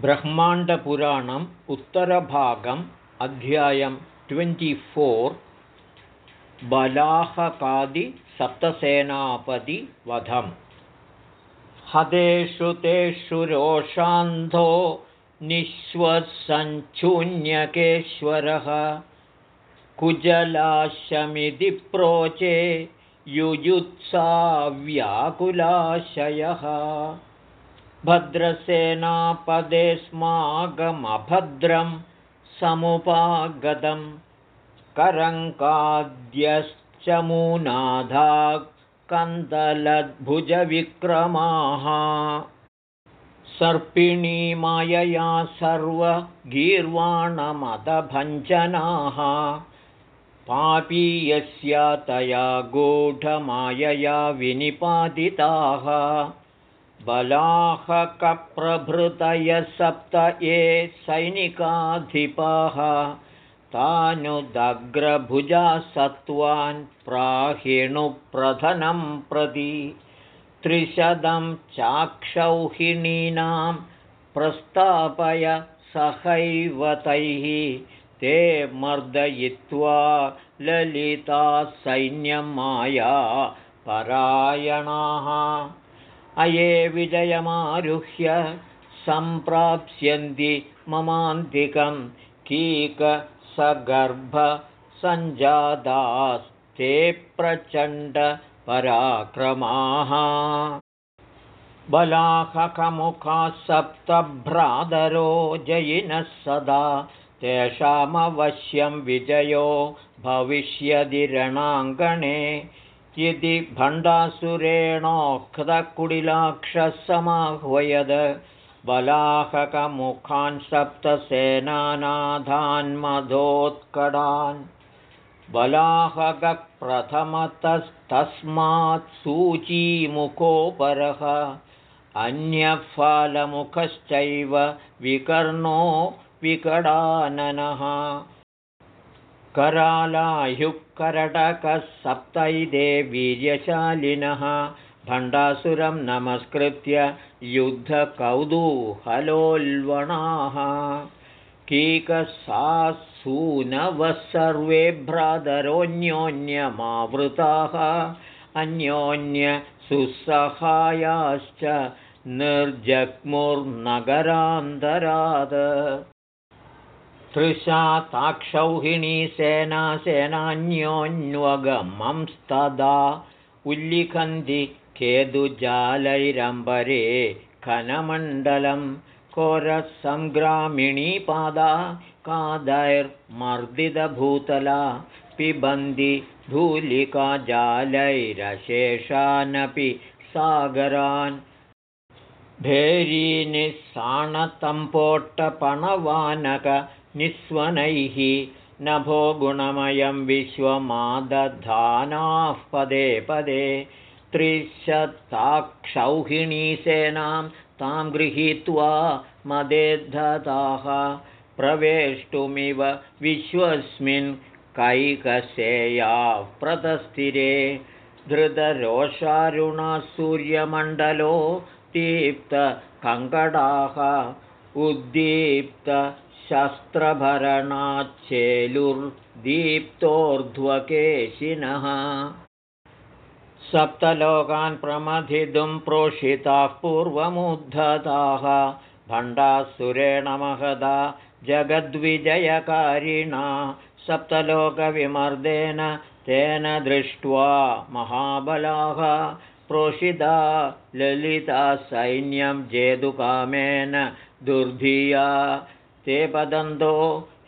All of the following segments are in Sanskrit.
ब्रह्माण्डपुराणम् उत्तरभागम् अध्यायं ट्वेण्टिफोर् बलाहकादिसप्तसेनापतिवधम्। हदेषु तेषु रोषान्धो निःश्वसञ्छून्यकेश्वरः कुजलाशमिति प्रोचे युयुत्साव्याकुलाशयः भद्रसेनापदे स्मागमभद्रं समुपागतं करङ्काद्यश्चमूनाधा कन्दलद्भुजविक्रमाः सर्पिणीमायया सर्वगीर्वाणमदभञ्जनाः पापीयस्या तया गूढमायया विनिपातिताः बलाहकप्रभृतयः सप्त ये सैनिकाधिपाः तानुदग्रभुजा सत्त्वान् प्राहिणुप्रधनं प्रति त्रिशतं चाक्षौहिणीनां प्रस्तापय सहैव तैः ते मर्दयित्वा ललिता सैन्यमाया परायणाः अये विजयमारुह्य सम्प्राप्स्यन्ति ममान्तिकं कीकसगर्भसञ्जातास्ते प्रचण्डपराक्रमाः। बलाहकमुखाः सप्तभ्रातरो जयिनः सदा तेषामवश्यं विजयो भविष्यदि रणाङ्गणे यदि भण्डासुरेणोक्तकुडिलाक्षसमाह्वयद बलाहकमुखान् सप्तसेनानाधान्मधोत्कडान् बलाहकप्रथमतस्तस्मात् सूचीमुखोपरः अन्यफलमुखश्चैव विकर्णो विकडाननः करालायुः सप्तैदे वीर्यशालिनः भण्डासुरं नमस्कृत्य युद्धकौतूहलोल्वणाः। कीकसासूनवः सर्वे भ्रातरोऽन्योन्यमावृताः। अन्योन्यसुसहायाश्च निर्जग्मुर्नगरान्तराद तृषा सेनान्योन्वगमंस्तदा उल्लिखन्ति केतुजालैरम्बरे खनमण्डलं कोरसङ्ग्रामिणीपादा कादैर्मर्दितभूतला पिबन्ति धूलिकाजालैरशेषानपि सागरान् भेरीनिस्साणतम्पोट्टपणवानक निःस्वनैः नभो गुणमयं विश्वमादधानाः पदे पदे त्रिशताक्षौहिणीसेनां तां गृहीत्वा मदेद्धताः प्रवेष्टुमिव विश्वस्मिन् कैकसेयाः प्रतस्थिरे धृतरोषारुणसूर्यमण्डलो दीप्तकङ्कडाः उद्दीप्त शस्त्रभरणाच्चेलुर्दीप्तोर्ध्वकेशिनः सप्तलोकान् प्रमथितुं प्रोषिताः पूर्वमुद्धताः। भण्डासुरेण महदा जगद्विजयकारिणा। सप्तलोकविमर्देन तेन दृष्ट्वा महाबलाः। प्रोषिता ललिता सैन्यं जेदुकामेन दुर्धिया ते पदन्तो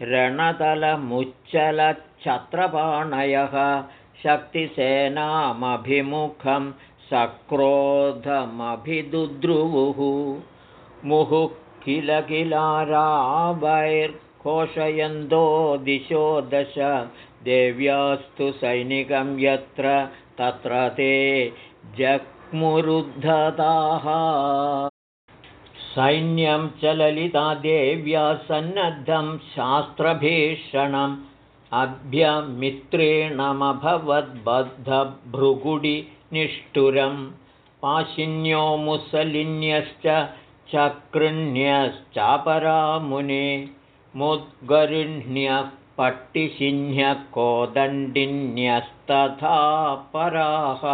रणतलमुच्चलच्छत्रपाणयः शक्तिसेनामभिमुखं सक्रोधमभिदुद्रुवुः। मुहुः किल किलारावैर्घोषयन्तो दिशो दश देव्यास्तु सैनिकं यत्र तत्र ते जग्मुरुद्धताः सैन्यं च ललिता देव्या सन्नद्धं शास्त्रभीषणम् अभ्यमित्रेणमभवद्बद्धभृगुडिनिष्ठुरं पाशिन्यो मुसलिन्यश्च चकृण्यश्चापरामुने मुद्गरिण्यः पट्टिसिन्ह्यः कोदण्डिन्यस्तथा पराः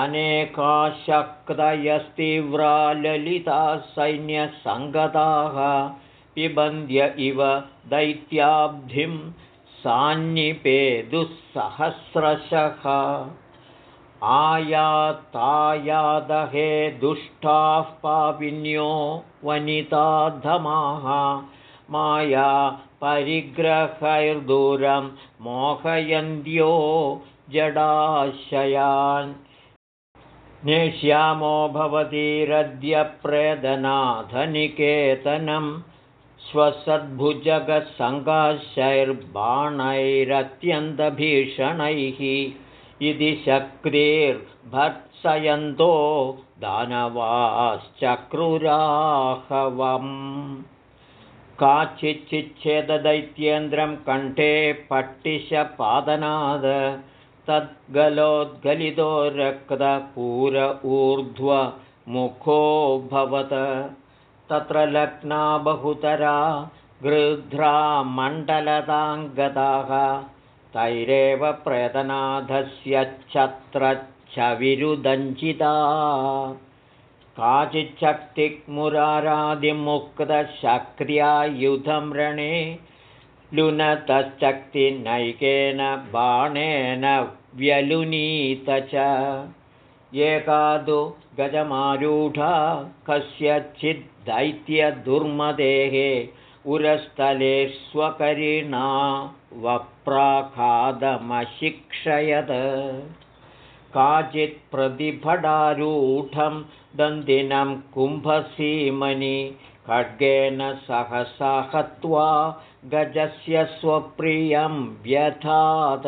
अनेकाशक्तयस्तीव्रा ललिताः सैन्यसङ्गताः पिबन्ध्य इव दैत्याब्धिं सान्निपेदुःसहस्रशः आयातायादहे दुष्टाः पापिन्यो वनिताधमाः। माया परिग्रहैर्दूरं मोहयन्त्यो जडाशयान् नेष्यामो भवतीरद्यप्रेदनाथनिकेतनं स्वसद्भुजगसङ्काशैर्बाणैरत्यन्तभीषणैः इति शक्तिर्भत्सयन्तो दानवाश्चक्रुराहवम्। काचिच्चिच्छेददैत्येन्द्रं कण्ठे पट्टिशपादनाद तद्गलोद्गलितो रक्तपूर ऊर्ध्वमुखोऽभवत् तत्र लग्ना बहुतरा गृध्रा मण्डलताङ्गताः तैरेव प्रेतनाथस्य छत्रच्छविरुदञ्चिता। काचिच्छक्तिमुरारादिमुक्तशक्र्या युधं रणे लुनतश्चक्तिनैकेन बाणेन व्यलुनीत च। एकादु गजमारूढा कस्यचिद्दैत्यदुर्मदेः उरस्थले स्वकरिणा वप्राखादमशिक्षयत्। काचित्प्रतिभटारूढं दन्दिनं कुम्भसीमनि खड्गेन सहसा हत्वा गजस्य स्वप्रियं व्यथात्।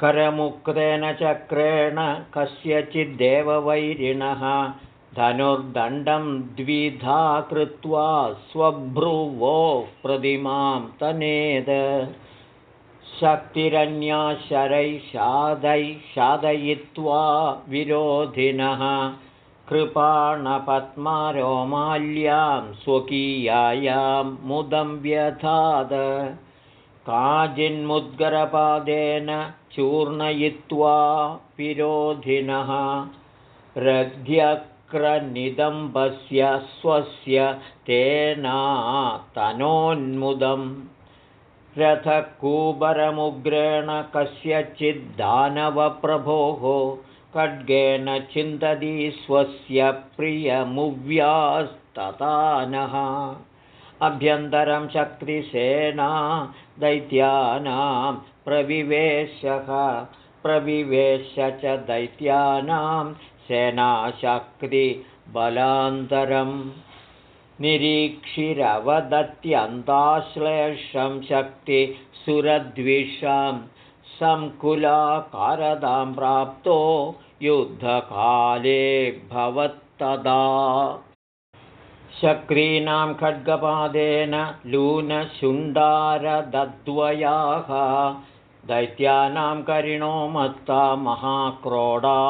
करमुक्तेन चक्रेण कस्यचिद्देववैरिणः धनुर्दण्डं द्विधा कृत्वा स्वभ्रुवोः प्रतिमां तनेद। शक्तिरन्याशरैः शादैः शादयित्वा विरोधिनः कृपाणपद्मारोमाल्यां स्वकीयायां मुदं व्यथाद। काजिन्मुद्गरपादेन चूर्णयित्वा विरोधिनः। रघ्यक्रनिदम्बस्य स्वस्य तेना तनोन्मुदम्। रथकूबरमुग्रेण कस्यचिद्दानवप्रभोः खड्गेन चिन्तति स्वस्य प्रियमुव्यास्ततानः। अभ्यन्तरं शक्तिसेना दैत्यानां प्रविवेशः। प्रविवेश्य च दैत्यानां सेनाशक्तिबलान्तरम् निरीक्षिरवदत्यन्ताश्लेषं शक्तिसुरद्विषां सङ्कुलाकारदां प्राप्तो युद्धकाले भवत्तदा। शक्रीणां खड्गपादेन लूनशुण्डारदद्वयाः दैत्यानां करिणो मत्ता महाक्रोडा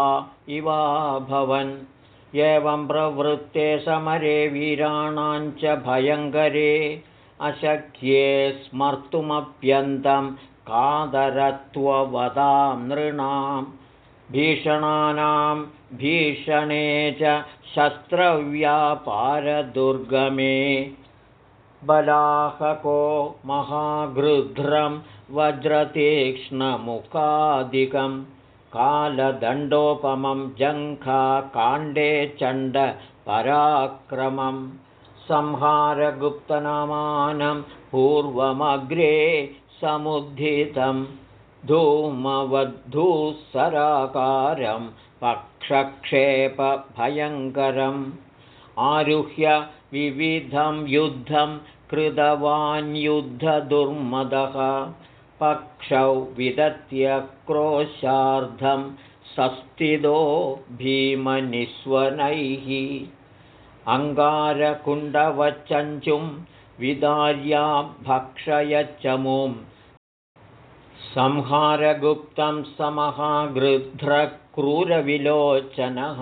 इवाभवन् एवं प्रवृत्ते समरे वीराणां च भयङ्करे अशक्ये स्मर्तुमप्यन्तं कादरत्ववदां नृणां भीषणानां भीषणे च शस्त्रव्यापारदुर्गमे बलाहको महागृध्रं वज्रतीक्ष्णमुखादिकम् कालदण्डोपमं जङ्घाकाण्डे चण्डपराक्रमं संहारगुप्तनामानं पूर्वमग्रे समुद्धितं धूमवद्धूसराकारं पक्षक्षेपभयङ्करम् आरुह्य विविधं युद्धं कृतवान्युद्धदुर्मदः पक्षौ विदत्य क्रोशार्धं सस्थितो भीमनिस्वनैः। अङ्गारकुण्डवचञ्चुं विदार्या भक्षयचमुं संहारगुप्तं समहागृध्रक्रूरविलोचनः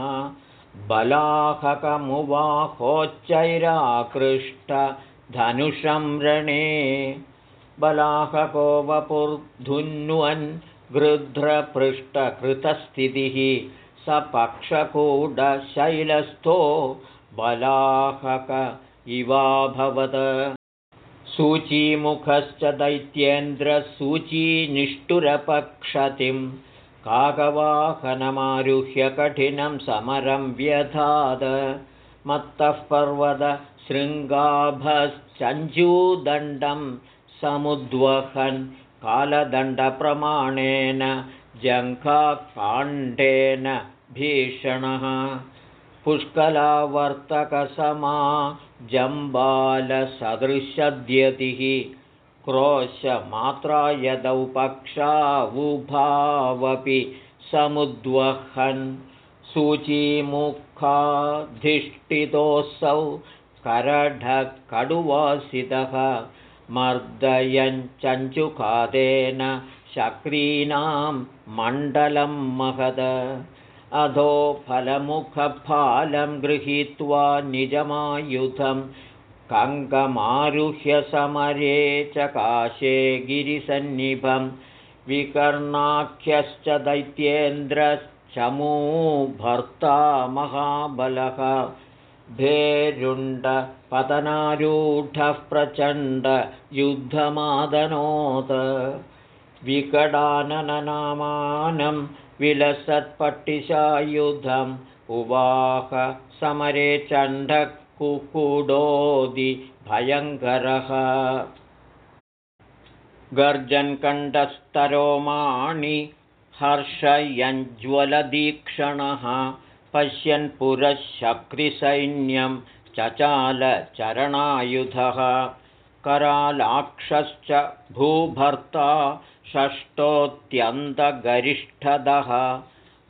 बलाहकमुवाहोच्चैराकृष्टधनुषं रणे। बलाहको वपुर्धुन्वन् गृध्रपृष्ठकृतस्थितिः स पक्षकूडशैलस्थो बलाहक इवाभवत् सूचीमुखश्च दैत्येन्द्रसूचीनिष्ठुरपक्षतिं काकवाहनमारुह्य कठिनं समरं व्यधाद। मत्तः पर्वतशृङ्गाभश्चञ्जूदण्डं समुद्वहन् कालदण्डप्रमाणेन जङ्घाकाण्डेन भीषणः। पुष्कलावर्तकसमा जम्बालसदृशद्यतिः क्रोशमात्रा यदौ पक्षावुभावपि समुद्वहन् सूचीमुखाधिष्ठितोऽसौ करढकडुवासितः मर्दयञ्चञ्चुकादेन शक्रीणां मण्डलं महद अधो फलमुखफालं गृहीत्वा निजमायुधं कङ्कमारुह्य समरे चकाशे गिरिसन्निभं विकर्णाख्यश्च दैत्येन्द्रश्चमूभर्ता महाबलः भेरुण्डपतनारूढः प्रचण्डयुद्धमादनोत् विकडानननामानं विलसत्पट्टिशायुधम् उवाह समरे चण्डकुकुडोदिभयङ्करः गर्जन्कण्ठस्तरोमाणि हर्षयञ्ज्वलदीक्षणः पश्यन् पुरःशक्रिसैन्यं चचालचरणायुधः करालाक्षश्च भूभर्ता षष्ठोऽत्यन्तगरिष्ठदः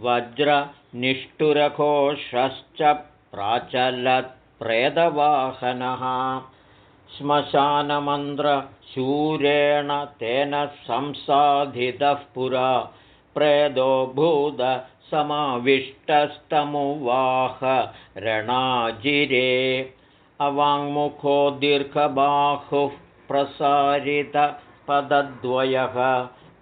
वज्रनिष्ठुरघोषश्च प्राचलत्प्रेदवाहनः श्मशानमन्त्रशूरेण तेन संसाधितः पुरा प्रेदो भूतसमाविष्टस्तमुवाह रणाजिरे। अवाङ्मुखो दीर्घबाहुः प्रसारित पदद्वयः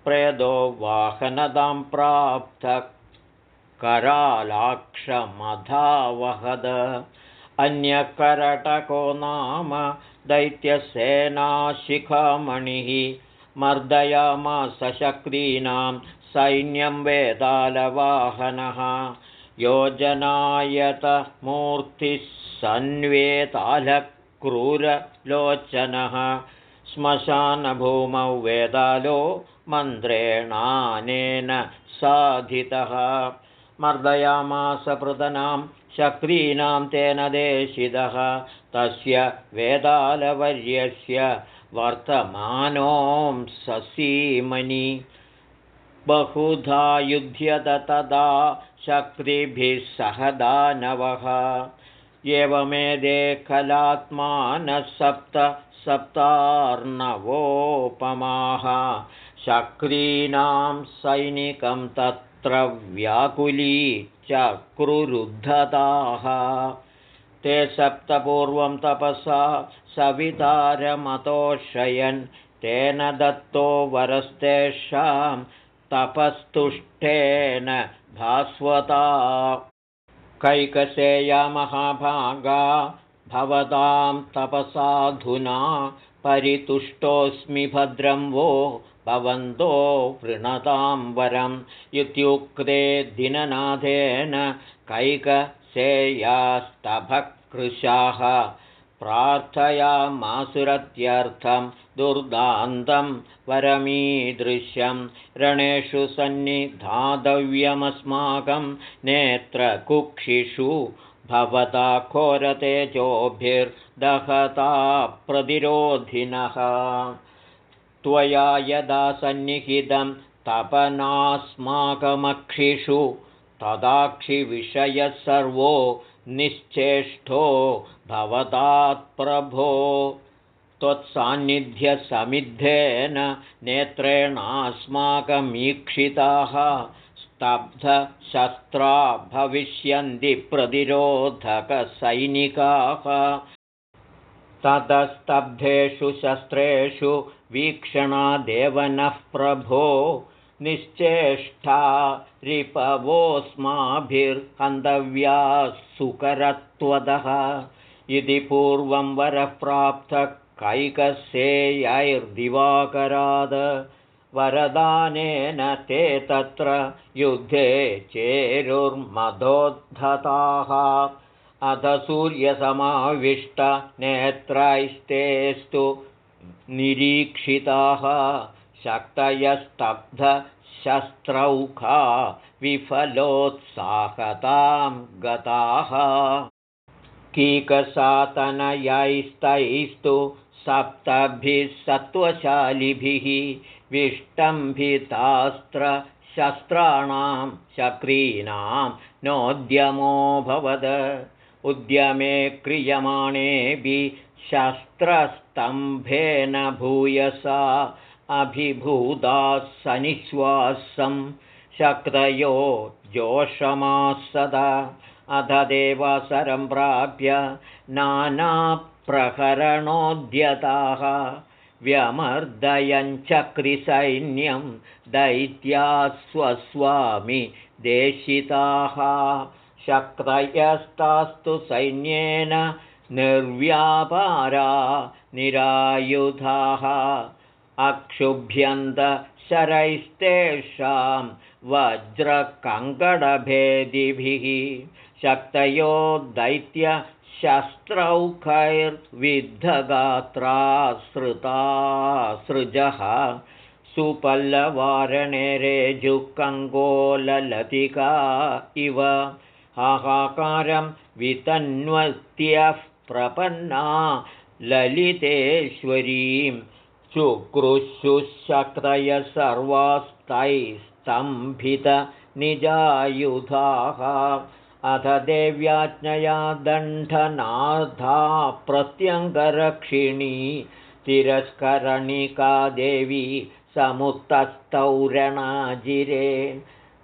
प्रेदो वाहनदां प्राप्तकरालाक्षमधावहद अन्यकरटको नाम दैत्यसेनाशिखामणिः मर्दयामासशक्रीणां सैन्यं वेदालवाहनः। योजनायतमूर्तिः सन्वेतालक्रूरलोचनः श्मशानभूमौ वेदालो मन्त्रेणानेन साधितः। मर्दयामासपृतनां शक्रीणां तेन देशितः। तस्य वेदालवर्यस्य वर्तमानों ससीमनि बहुधा युध्यत तदा शक्तिभिः सह दानवः एवमेदे कलात्मानः सप्त सप्तार्णवोपमाः शक्रीणां सैनिकं तत्र व्याकुली चक्रुरुद्धताः। ते सप्तपूर्वं तपसा सवितारमतोषयन् तेन दत्तो वरस्तेषां तपस्तुष्टेन भास्वता कैकसेया महाभागा भवतां तपसाधुना परितुष्टोऽस्मि भद्रं वो भवन्तो वृणतां वरम् इत्युक्ते दिननाथेन कैकसेयास्तभकृशाः प्रार्थयामासुरत्यर्थं दुर्दान्तं वरमीदृश्यं रणेषु सन्निधातव्यमस्माकं नेत्रकुक्षिषु भवता घोरतेजोभिर्दहता प्रतिरोधिनः त्वया यदा सन्निहितं तपनास्माकमक्षिषु तदाक्षिविषयः सर्वो निश्चेष्टो भवतात्प्रभो त्वत्सान्निध्यसमिद्धेन नेत्रेणास्माकमीक्षिताः स्तब्धशस्त्रा भविष्यन्ति प्रतिरोधकसैनिकाः। ततस्तब्धेषु शस्त्रेषु वीक्षणादेव नः प्रभो निश्चेष्टा रिपवोऽस्माभिर्हन्तव्याः सुकरत्वदः। इति पूर्वं वरः प्राप्तः कैकस्यैर्दिवाकराद वरदानेन ते तत्र युद्धे चेरुर्मदोद्धताः। अथ सूर्यसमाविष्टनेत्रैस्तेस्तु निरीक्षिताः शक्तयस्तब्धशस्त्रौखा विफलोत्साहतां गताः। कीकसातनयैस्तैस्तु सप्तभिः सत्त्वशालिभिः विष्टम्भितास्त्रशस्त्राणां चक्रीणां नोद्यमोऽभवद उद्यमे क्रियमाणेऽपि शस्त्रस्तम्भेन भूयसा अभिभूताः सनिश्वासं शक्तयो जोषमासदा। अध देवासरं प्राप्य नानाप्रकरणोद्यताः व्यमर्दयञ्चक्रिसैन्यं दैत्या स्वस्वामि देशिताः। शक्तयस्तास्तु सैन्येन निर्व्यापारा निरायुधाः अक्षुभ्यन्तशरैस्तेषां वज्रकङ्कणभेदिभिः शक्तयो दैत्यशस्त्रौखैर्विद्धगात्रासृतासृजः सुपल्लवारणेरेजुकङ्गोललतिका इव हाहाकारं वितन्वत्यः प्रपन्ना ललितेश्वरीं चुक्रुशुशक्तय सर्वास्तैस्तम्भितनिजायुधाः अथ देव्याज्ञया दण्डनाथा प्रत्यङ्गरक्षिणी तिरस्करणिका देवी समुत्तस्तौरणाजिरे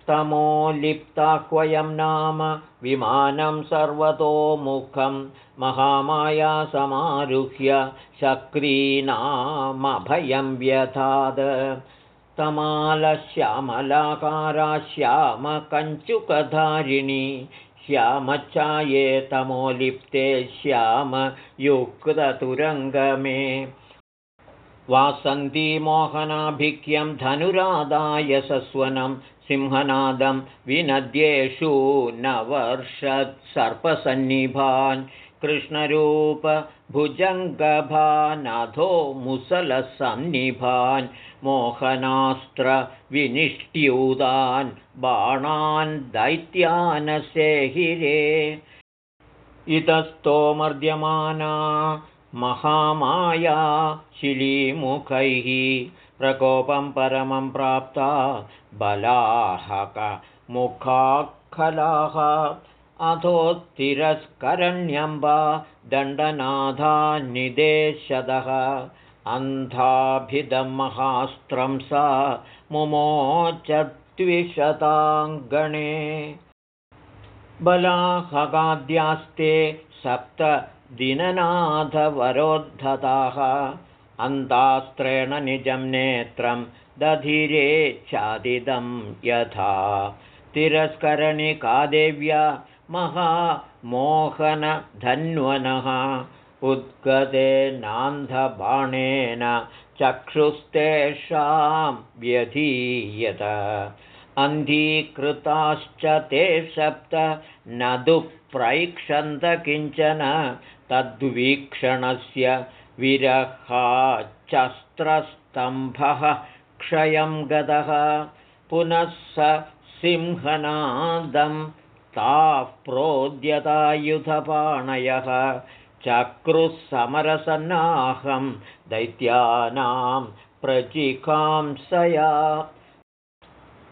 तमोलिप्ताह्वयं नाम विमानं सर्वतोमुखं महामायासमारुह्य शक्रीनामभयं व्यथाद। तमालश्यामलाकारा श्यामकञ्चुकधारिणी श्यामच्छाये तमोलिप्ते श्यामयुक्ततुरङ्गमे वासन्तीमोहनाभिक्यं धनुरादाय सस्वनं सिंहनादं विनद्येषु नवर्षत्सर्पसन्निभान् कृष्णरूपभुजङ्गभानाथो मुसलसन्निभान् मोहनास्त्रविनिष्ट्यूतान् बाणान् दैत्यानसेहिरे। इतस्तोमर्द्यमाना महामाया शिलीमुखैः प्रकोपं परमं प्राप्ता बलाहकमुखाखलाः अधोत्तिरस्करण्यम्बा दण्डनाथान्निदेशदः अन्धाभिदं महास्त्रं सा मुमोचद्विशताङ्गणे बलाहगाद्यास्ते सप्तदिननाथवरोद्धताः अन्तास्त्रेण निजं नेत्रं दधिरेच्छादिदं यथा। तिरस्करणिकादेव्या महामोहनधन्वनः उद्गतेनान्धबाणेन चक्षुस्तेषां व्यधीयत अन्धीकृताश्च ते सप्त न दुःप्रैक्षन्त किञ्चन तद्वीक्षणस्य विरहाच्चस्त्रस्तम्भः क्षयं गतः पुनः स सिंहनादं ताः प्रोद्यतायुधपाणयः चक्रुः दैत्यानां प्रचिकांसया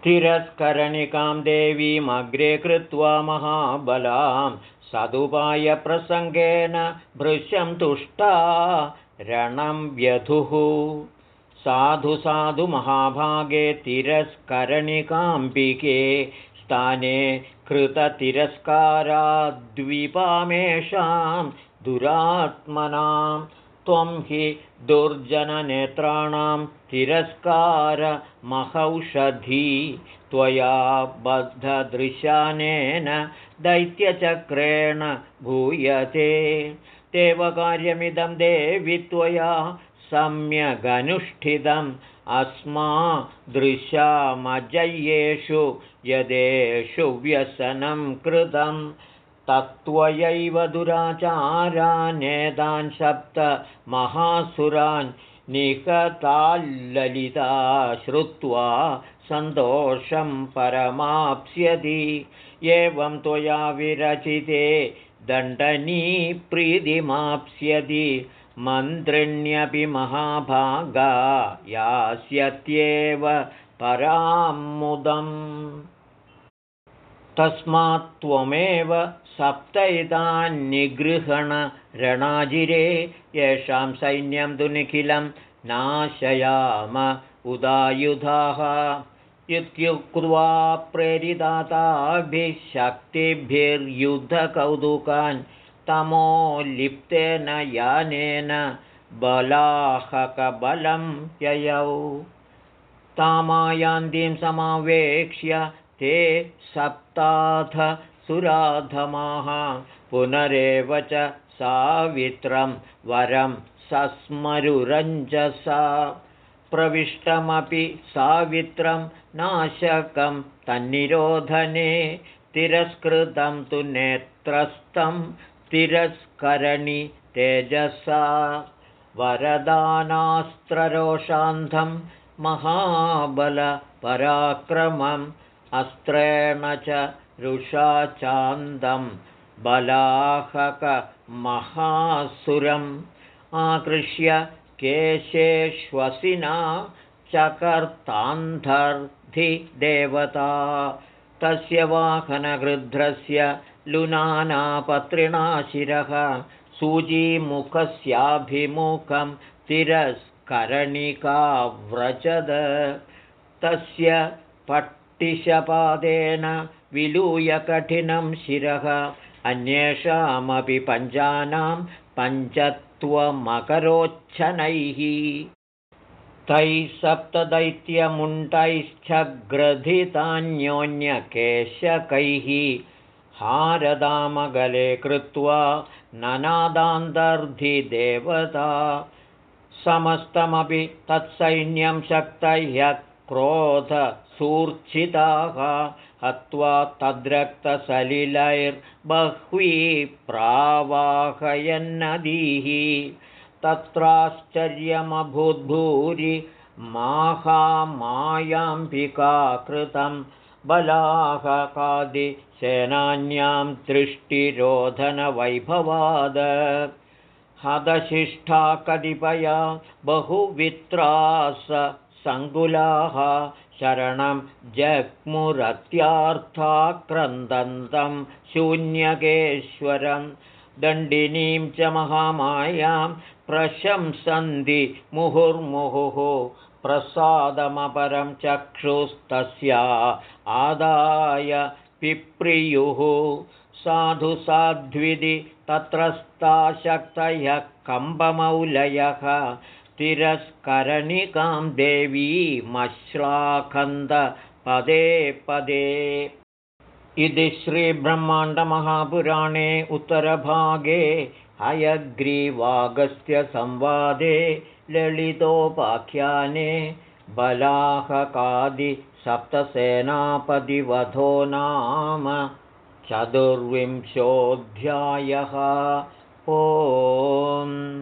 तिरस्करणिकां देवीमग्रे कृत्वा महाबलां सदुपायप्रसङ्गेन भृशं तुष्टा रणं व्यधुः। साधु साधु महाभागे तिरस्करणिकाम्बिके स्थाने कृततिरस्काराद्विपामेषां दुरात्मनां त्वं हि दुर्जननेत्राणां तिरस्कारमहौषधी त्वया बद्धदृशानेन दैत्यचक्रेण भूयते। देवकार्यमिदं देवि त्वया सम्यगनुष्ठितम्। अस्मा दृशामजय्येषु यदेषु व्यसनं कृतं तत्त्वयैव दुराचारानेदान् सप्त महासुरान् निकताल्ललिता श्रुत्वा सन्तोषं परमाप्स्यति एवं त्वया विरचिते दण्डनी प्रीतिमाप्स्यति मन्त्रिण्यपि महाभागा यास्यत्येव परामुदम् तस्मात् त्वमेव सप्तैतान्निगृहणरणाजिरे येषां सैन्यं तु निखिलं नाशयाम उदायुधाः। इत्युक्त्वा प्रेरिताताभिः शक्तिभिर्युद्धकौतुकान् तमोलिप्तेन यानेन बलाहकबलं ययौ। तामायान्तीं समावेक्ष्य ते सप्ताथ सुराधमाः पुनरेव च सावित्रं वरं सस्मरुरञ्जसा। प्रविष्टमपि सावित्रं नाशकं तन्निरोधने तिरस्कृतं तु नेत्रस्थं तिरस्करणि तेजसा। वरदानास्त्ररोषान्धं महाबलपराक्रमम् अस्त्रेण च रुषाचान्दं बलाहकमहासुरम् आकृष्य केशेष्वसिना चकर्तान्धर्धिदेवता। तस्य वाहनगृध्रस्य लुनानापत्रिणाशिरः सूजीमुखस्याभिमुखं तिरस्करणिकाव्रजद। तस्य पट्टिशपादेन विलूय कठिनं शिरः। अन्येषामपि पञ्चानां पञ्चत्वमकरोच्छनैः। तैः सप्तदैत्यमुण्डैश्चग्रथितान्योन्यकेशकैः हारदामगले कृत्वा ननादान्तर्धिदेवता। समस्तमपि तत्सैन्यं शक्तह्य क्रोधसूर्च्छिताः हत्वा तद्रक्तसलिलैर्बह्वी प्रावाहयन्नदीः तत्राश्चर्यमभूद्भूरि माहामायाम्बिका कृतं बलाहकादिसेनान्यां दृष्टिरोधनवैभवाद। हदशिष्ठा कतिपया बहुवित्रास सङ्कुलाः शरणं जग्मुरत्यार्थाक्रन्दन्तं शून्यकेश्वरं दण्डिनीं च महामायां प्रशंसन्ति मुहुर्मुहुः प्रसादमपरं चक्षुस्तस्या आदाय पिप्रियुः साधु साध्विधि तत्रस्ताशक्तयः कम्बमौलयः तिरस्करणिकां देवीमश्लाखन्दपदे पदे। इति श्रीब्रह्माण्डमहापुराणे उत्तरभागे हयग्रीवागस्त्यसंवादे ललितोपाख्याने बलाहकादिसप्तसेनापतिवधो नाम चतुर्विंशोऽध्यायः। ओम्